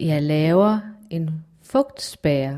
Jeg laver en fugtspærre.